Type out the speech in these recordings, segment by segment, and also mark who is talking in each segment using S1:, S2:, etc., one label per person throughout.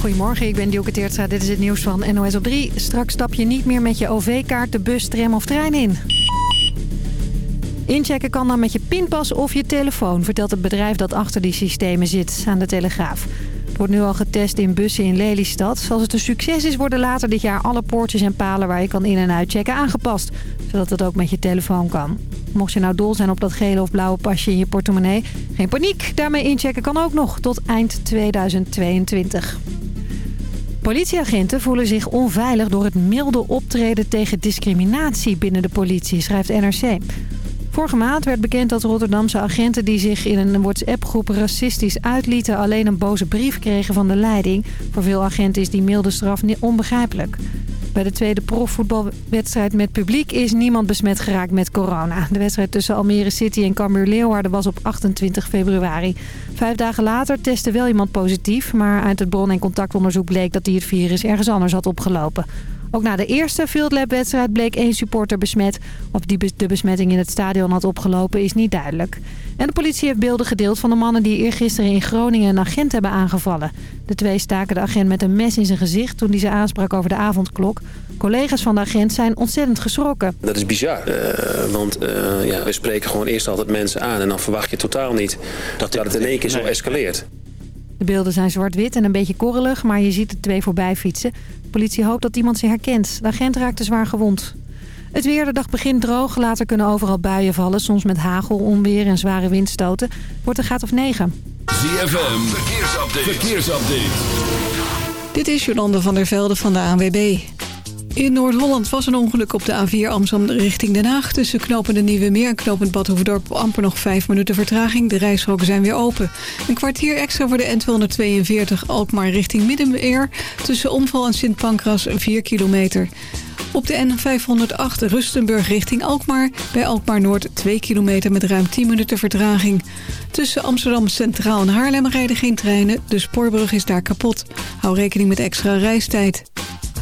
S1: Goedemorgen, ik ben Dielke Teertstra. Dit is het nieuws van NOS op 3. Straks stap je niet meer met je OV-kaart de bus, tram of trein in. Inchecken kan dan met je pinpas of je telefoon, vertelt het bedrijf dat achter die systemen zit aan de Telegraaf. Het wordt nu al getest in bussen in Lelystad. Als het een succes is, worden later dit jaar alle poortjes en palen waar je kan in- en uitchecken aangepast. Zodat het ook met je telefoon kan. Mocht je nou dol zijn op dat gele of blauwe pasje in je portemonnee, geen paniek. Daarmee inchecken kan ook nog tot eind 2022. Politieagenten voelen zich onveilig door het milde optreden tegen discriminatie binnen de politie, schrijft NRC. Vorige maand werd bekend dat Rotterdamse agenten die zich in een WhatsApp-groep racistisch uitlieten... alleen een boze brief kregen van de leiding. Voor veel agenten is die milde straf onbegrijpelijk. Bij de tweede profvoetbalwedstrijd met publiek is niemand besmet geraakt met corona. De wedstrijd tussen Almere City en Cambuur Leeuwarden was op 28 februari. Vijf dagen later testte wel iemand positief... maar uit het bron- en contactonderzoek bleek dat hij het virus ergens anders had opgelopen. Ook na de eerste Field Lab wedstrijd bleek één supporter besmet. Of die de besmetting in het stadion had opgelopen is niet duidelijk. En de politie heeft beelden gedeeld van de mannen die eergisteren in Groningen een agent hebben aangevallen. De twee staken de agent met een mes in zijn gezicht toen hij ze aansprak over de avondklok. Collega's van de agent zijn ontzettend geschrokken.
S2: Dat is bizar, uh, want uh, ja, we spreken gewoon eerst altijd mensen aan en dan verwacht je totaal niet dat, dat het in één keer zo escaleert.
S1: De beelden zijn zwart-wit en een beetje korrelig, maar je ziet de twee voorbij fietsen. De politie hoopt dat iemand ze herkent. De agent raakte zwaar gewond. Het weer, de dag begint droog. Later kunnen overal buien vallen. Soms met hagel, onweer en zware windstoten. Wordt een graad of 9.
S3: ZFM, verkeersupdate. verkeersupdate.
S4: Dit is Jolande van der Velde van de ANWB. In Noord-Holland was een ongeluk op de A4 Amsterdam richting Den Haag. Tussen knopende Nieuwe Meer en knopend Badhoevedorp amper nog 5 minuten vertraging. De reishokken zijn weer open. Een kwartier extra voor de N242 Alkmaar richting Middenmeer. Tussen Omval en Sint Pancras 4 kilometer. Op de N508 Rustenburg richting Alkmaar. Bij Alkmaar Noord 2 kilometer met ruim 10 minuten vertraging. Tussen Amsterdam Centraal en Haarlem rijden geen treinen. De spoorbrug is daar kapot. Hou rekening met extra reistijd.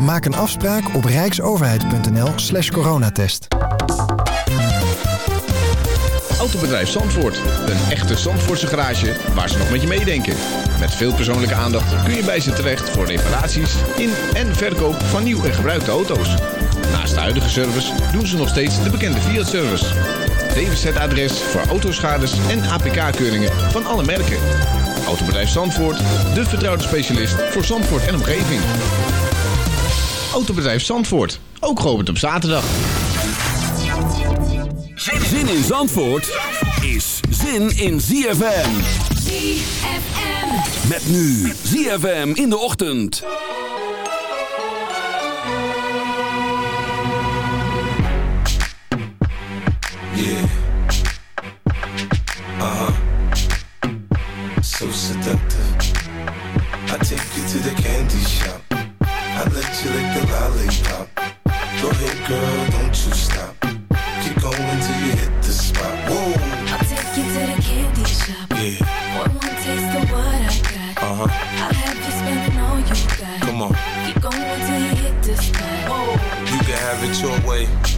S5: Maak een afspraak op rijksoverheid.nl slash coronatest.
S6: Autobedrijf Zandvoort. Een echte Zandvoortse garage waar ze nog met je meedenken. Met veel persoonlijke aandacht kun je bij ze terecht voor reparaties in en verkoop van nieuw en gebruikte auto's. Naast de huidige service doen ze nog steeds de bekende Fiat-service. DWZ-adres voor autoschades en APK-keuringen van alle merken. Autobedrijf Zandvoort, de vertrouwde specialist voor Zandvoort en omgeving. Autobedrijf Zandvoort, ook geopend op zaterdag.
S3: Zin in Zandvoort is zin in ZFM.
S7: ZFM.
S3: Met nu ZFM in de ochtend.
S8: Yeah. Uh-huh. So seductive. I take you to the candy shop. I let you lick the lollipop. Go ahead, girl, don't you stop. Keep going till you hit the spot. Whoa.
S7: I'll take you to the candy shop.
S8: Yeah.
S7: One more taste of what I got.
S8: Uh huh.
S7: I'll have you spending all you got.
S8: Come on.
S7: Keep going till you hit the spot. Whoa.
S8: You can have it your way.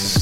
S8: And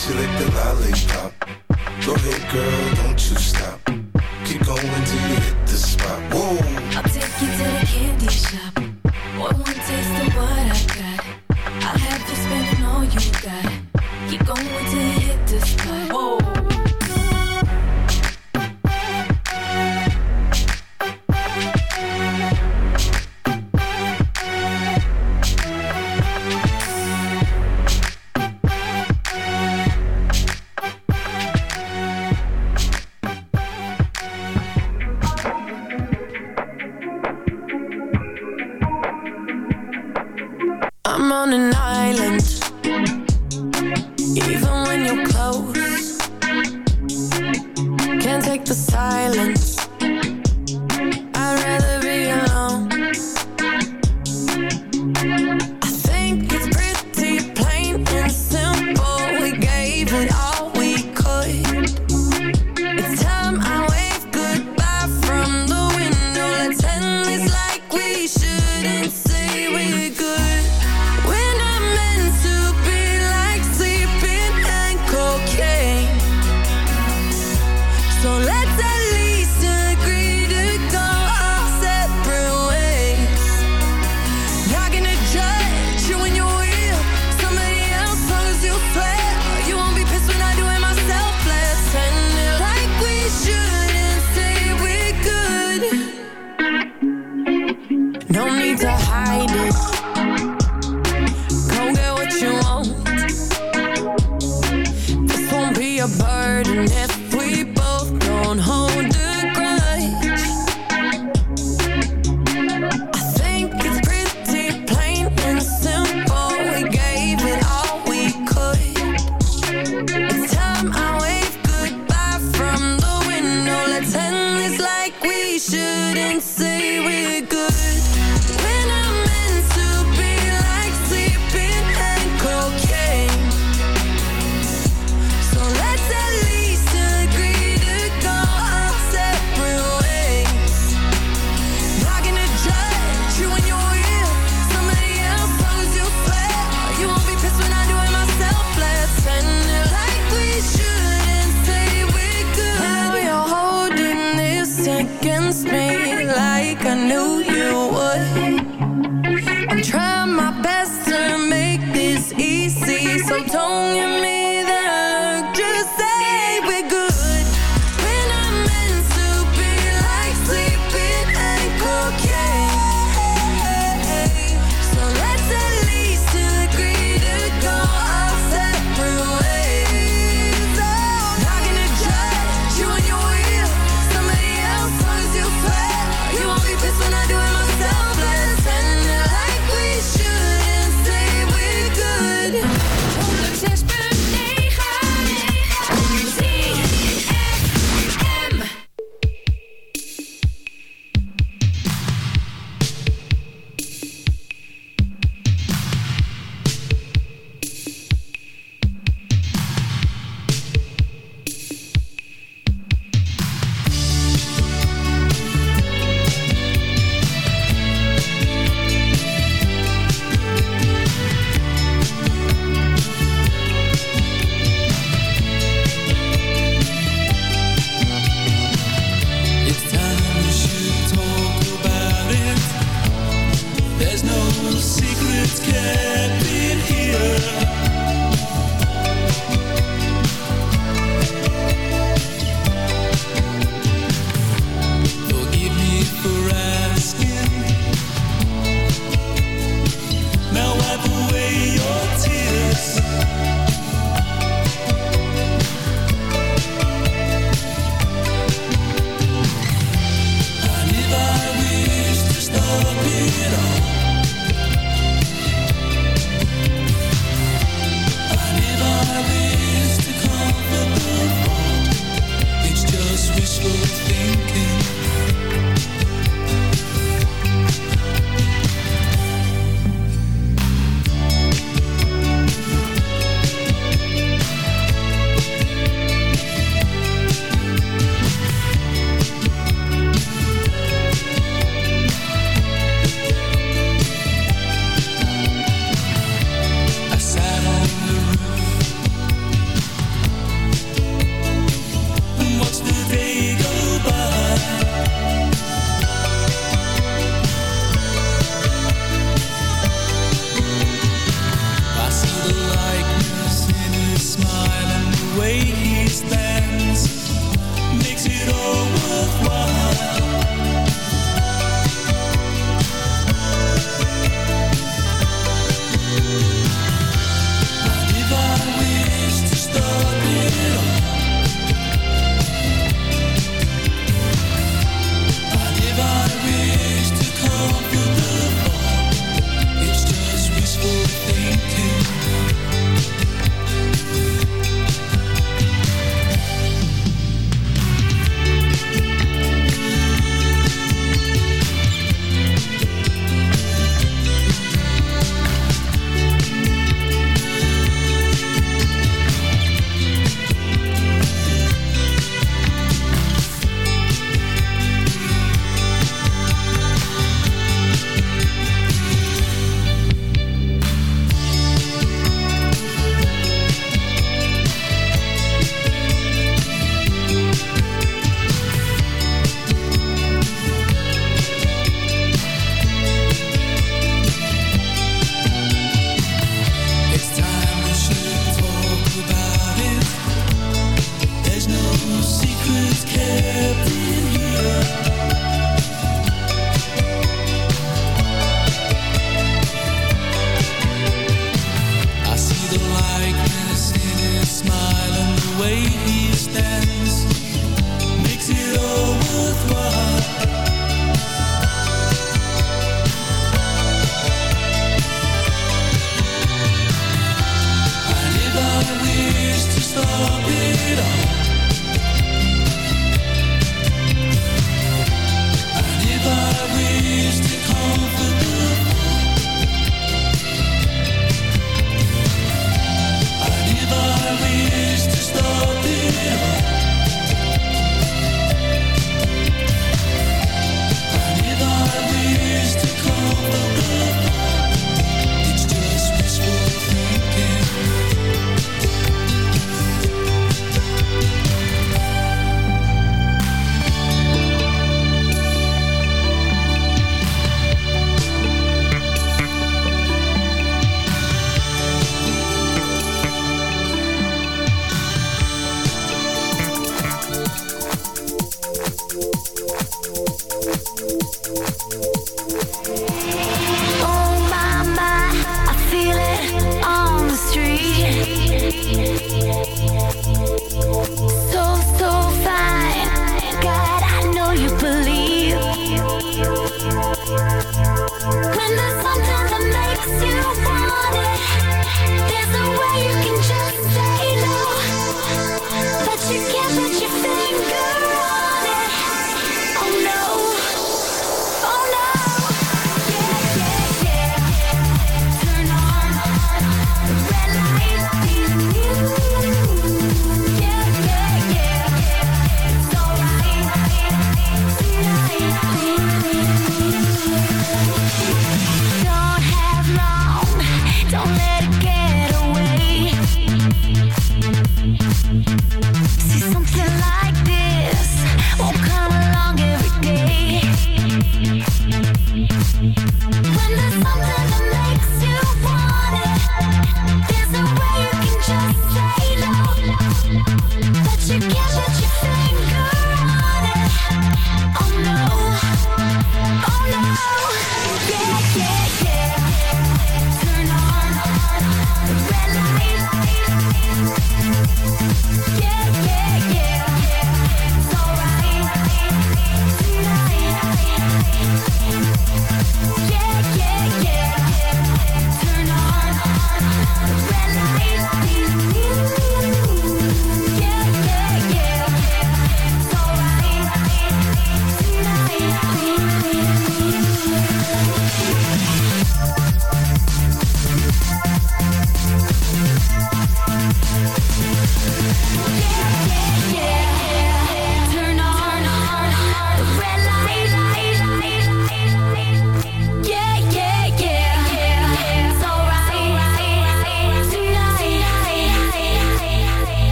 S7: I
S9: let you lick the lollipop. Go ahead, girl,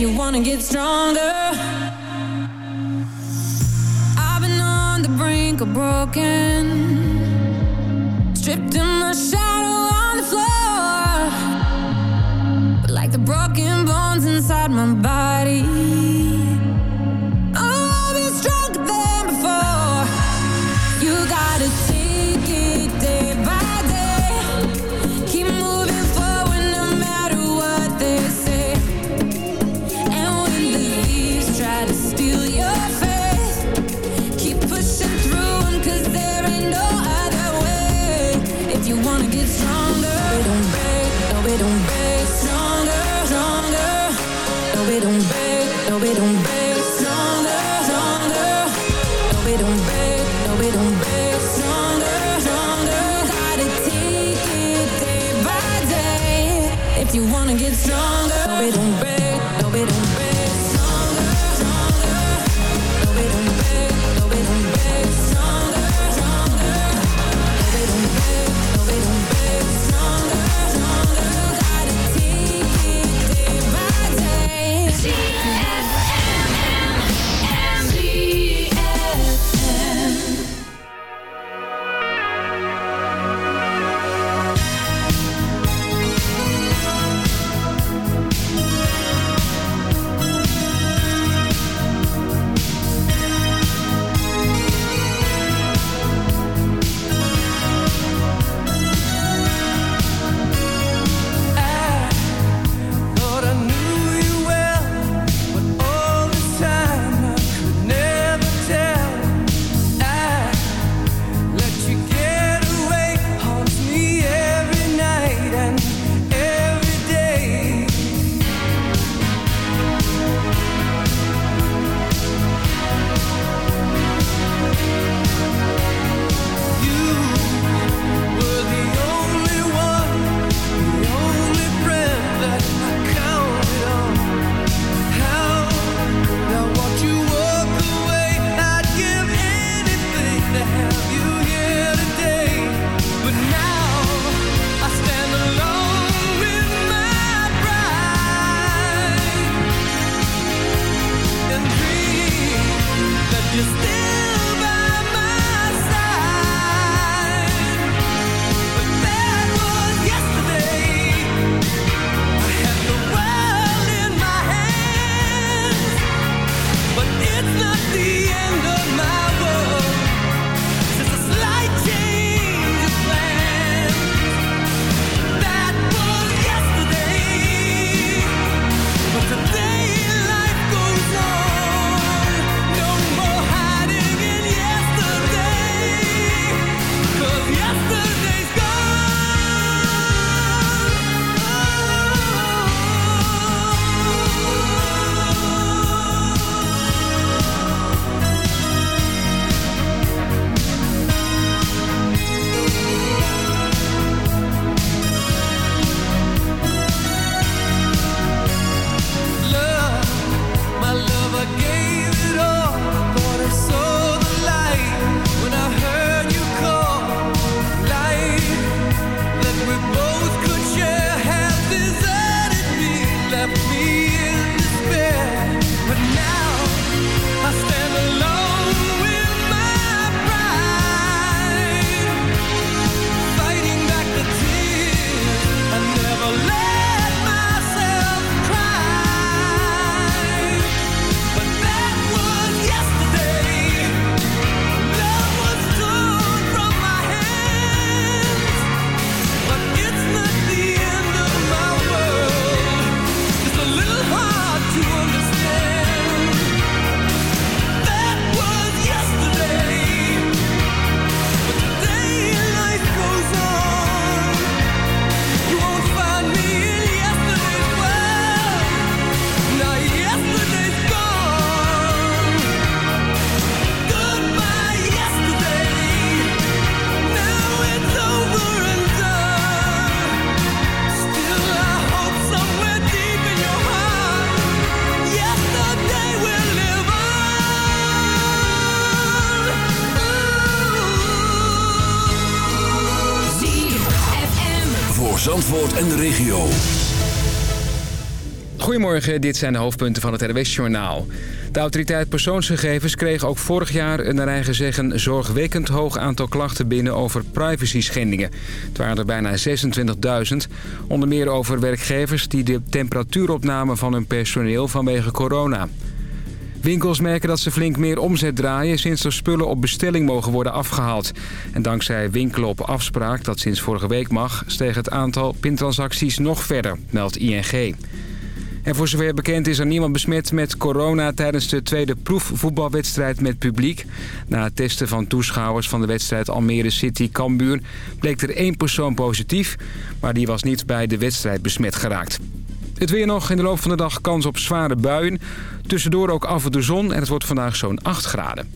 S9: you
S7: wanna get stronger. I've been on the brink of broken
S3: voor Zandvoort en de regio.
S10: Goedemorgen, dit zijn de hoofdpunten van het RWS-journaal. De autoriteit persoonsgegevens kreeg ook vorig jaar een naar eigen zeggen zorgwekkend hoog aantal klachten binnen over privacy-schendingen. Het waren er bijna 26.000, onder meer over werkgevers die de temperatuur opnamen van hun personeel vanwege corona. Winkels merken dat ze flink meer omzet draaien sinds er spullen op bestelling mogen worden afgehaald. En dankzij winkelen op afspraak, dat sinds vorige week mag, steeg het aantal pintransacties nog verder, meldt ING. En voor zover bekend is er niemand besmet met corona tijdens de tweede proefvoetbalwedstrijd met publiek. Na het testen van toeschouwers van de wedstrijd Almere City-Kambuur bleek er één persoon positief, maar die was niet bij de wedstrijd besmet geraakt. Het weer nog in de loop van de dag kans op zware buien. Tussendoor ook af en toe zon en het wordt vandaag zo'n 8 graden.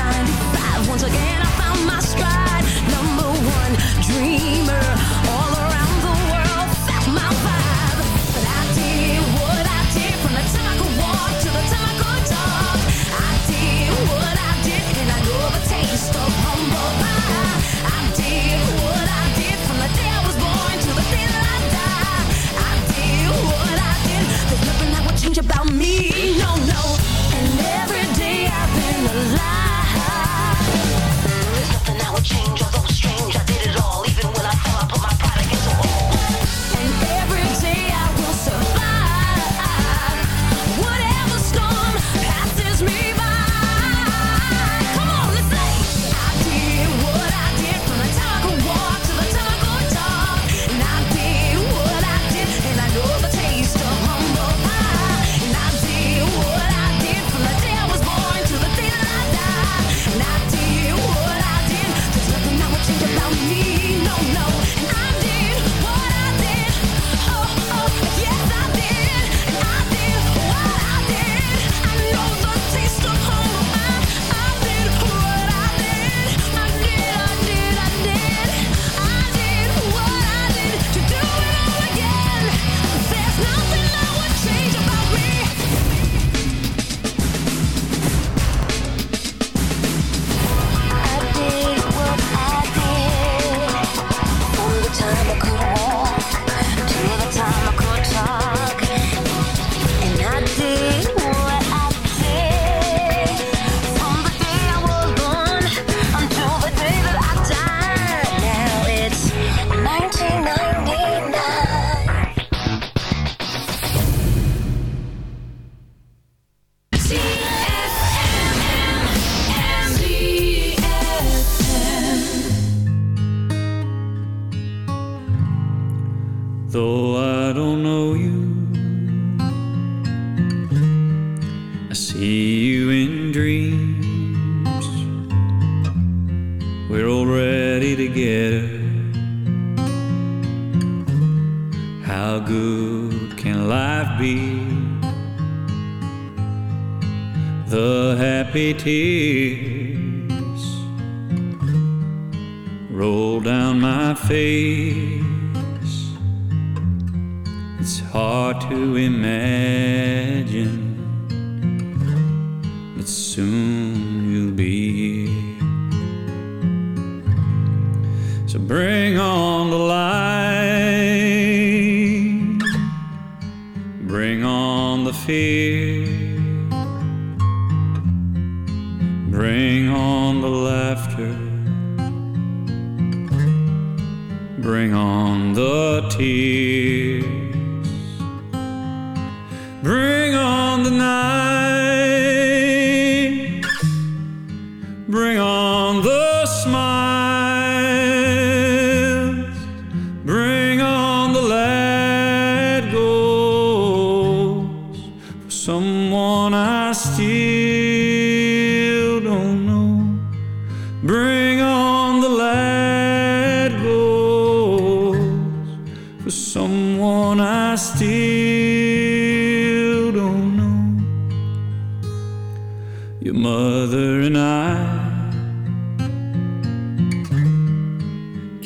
S11: 95. Once again, I found my stride. Number one dreamer.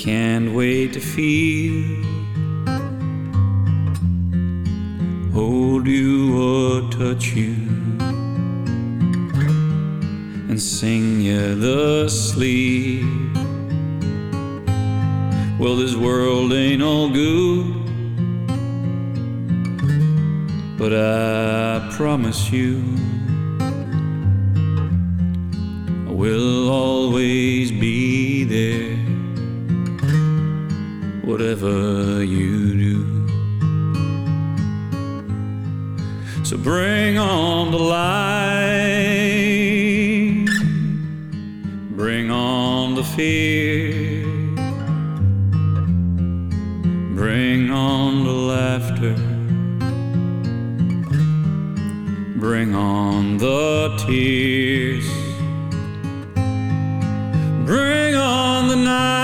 S12: Can't wait to feel, hold you or touch you, and sing you the sleep. Well, this world ain't all good, but I promise you. I will always be there, whatever you do. So bring on the light, bring on the fear, bring on the laughter, bring on the tears. Bring on the nights,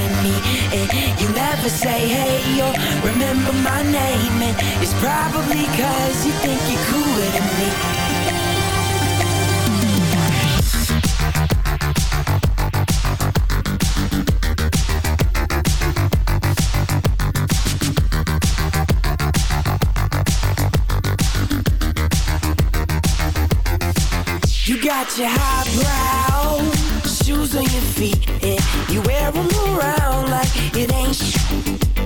S13: never say hey or remember my name, and it's probably cause you think you're cooler than me. You got your highbrow shoes on your feet, and you wear them around like it ain't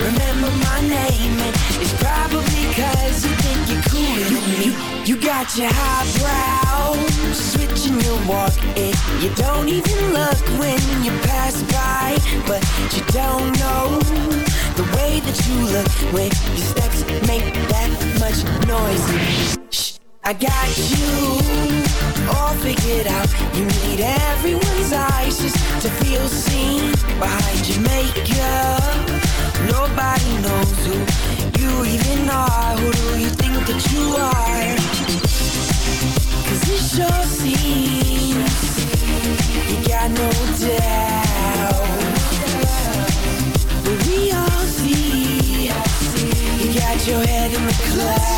S13: remember my name, and it's probably cause you think you're cooler than me. You got your highbrow, switching your walk, and you don't even look when you pass by, but you don't know the way that you look when your steps make that much noise. Shh, I got you all figured out. You need everyone's eyes just to feel seen behind your makeup. Nobody knows who you even are. Who do you think that you are? Cause it sure seems you got no doubt. But we all see you got your head in the clouds.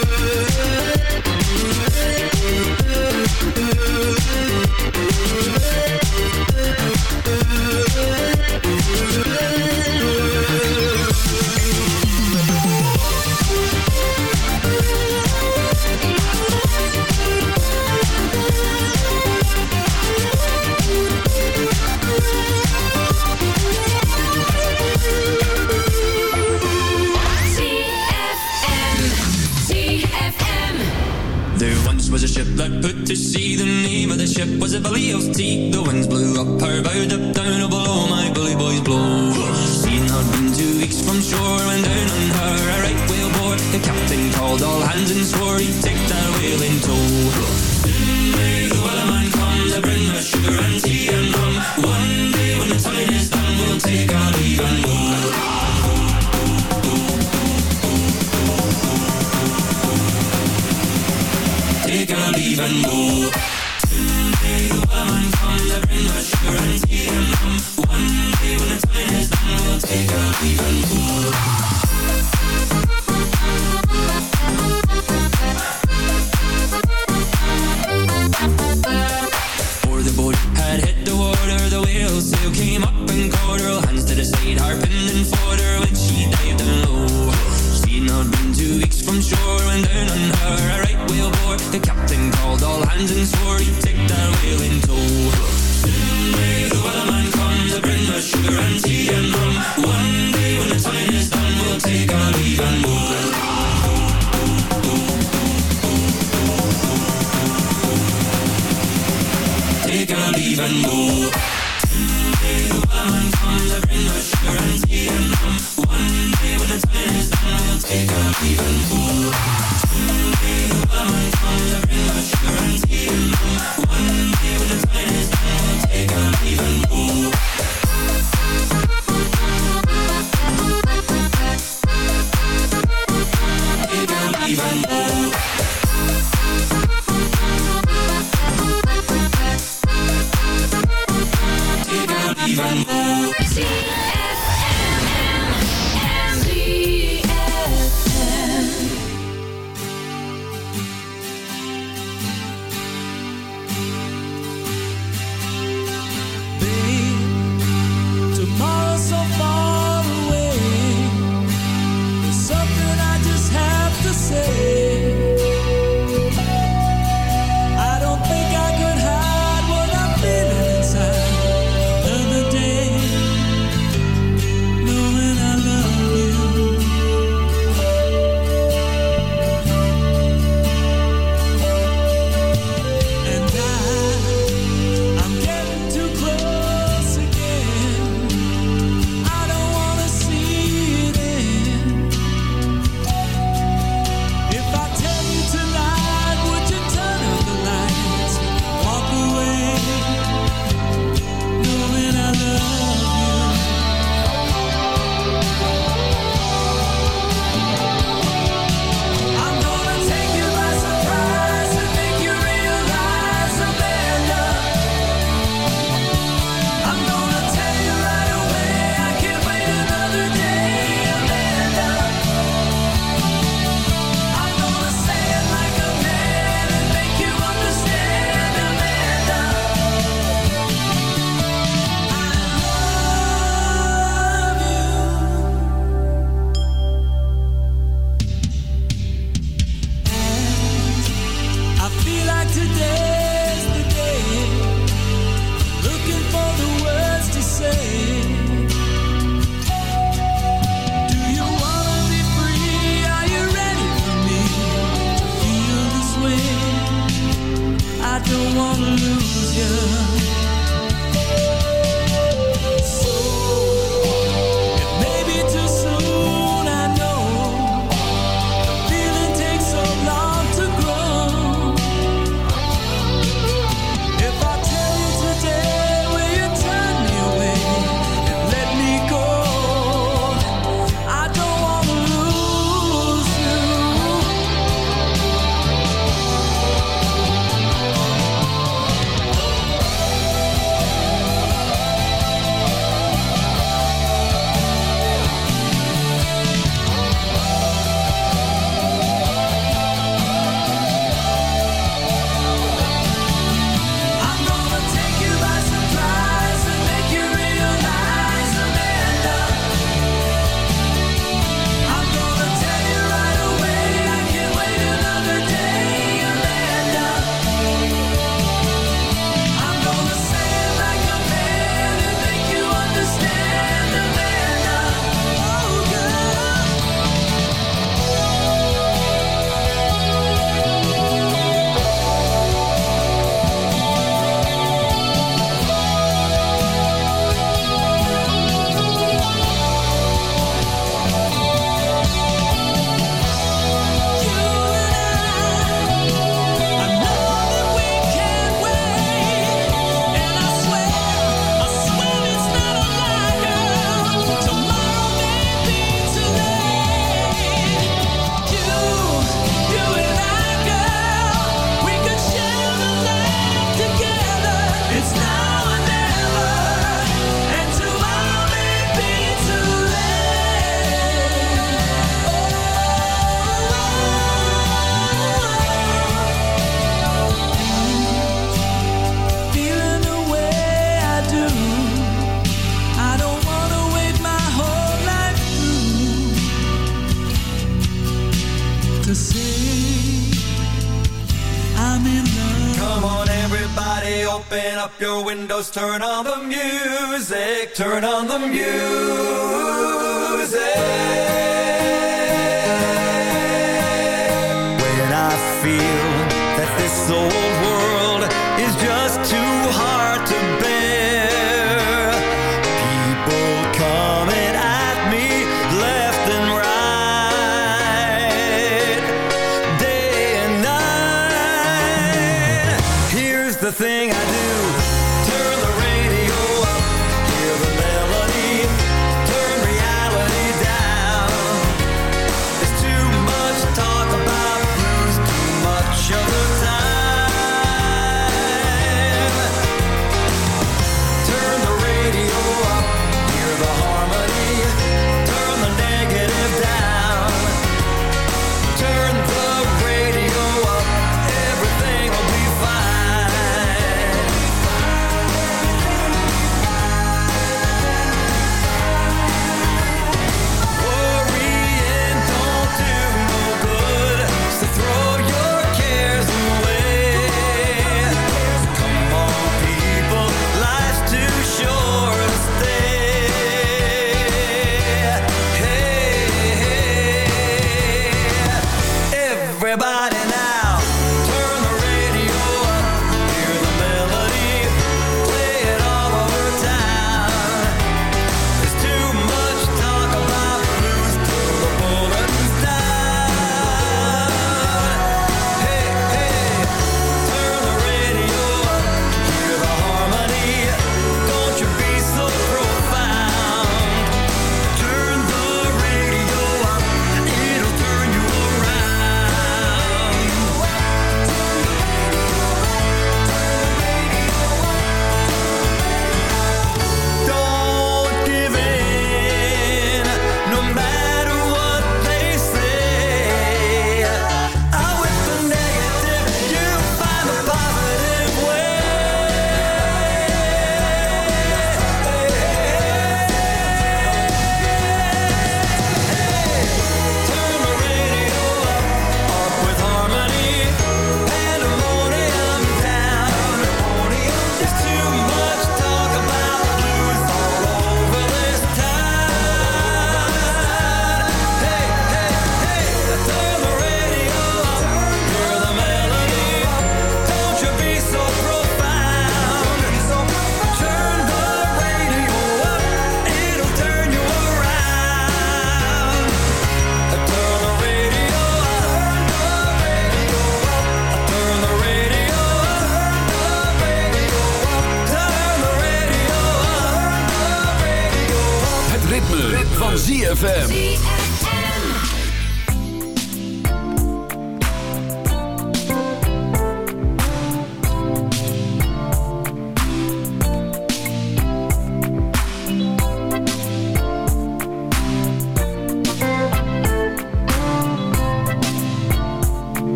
S14: Mm -hmm. Was a ship that put to sea. The name of the ship was a Billy of Tea. The winds blew up her bow, up down, oh below my bully boys blow. Seen had been two weeks from shore when down on her a right whale bore. The captain called all hands and swore he'd take that whale in tow. Soon may the wellerman come to bring us sugar and tea and rum. One day when the time is done, we'll take our leave and go. can even and
S3: more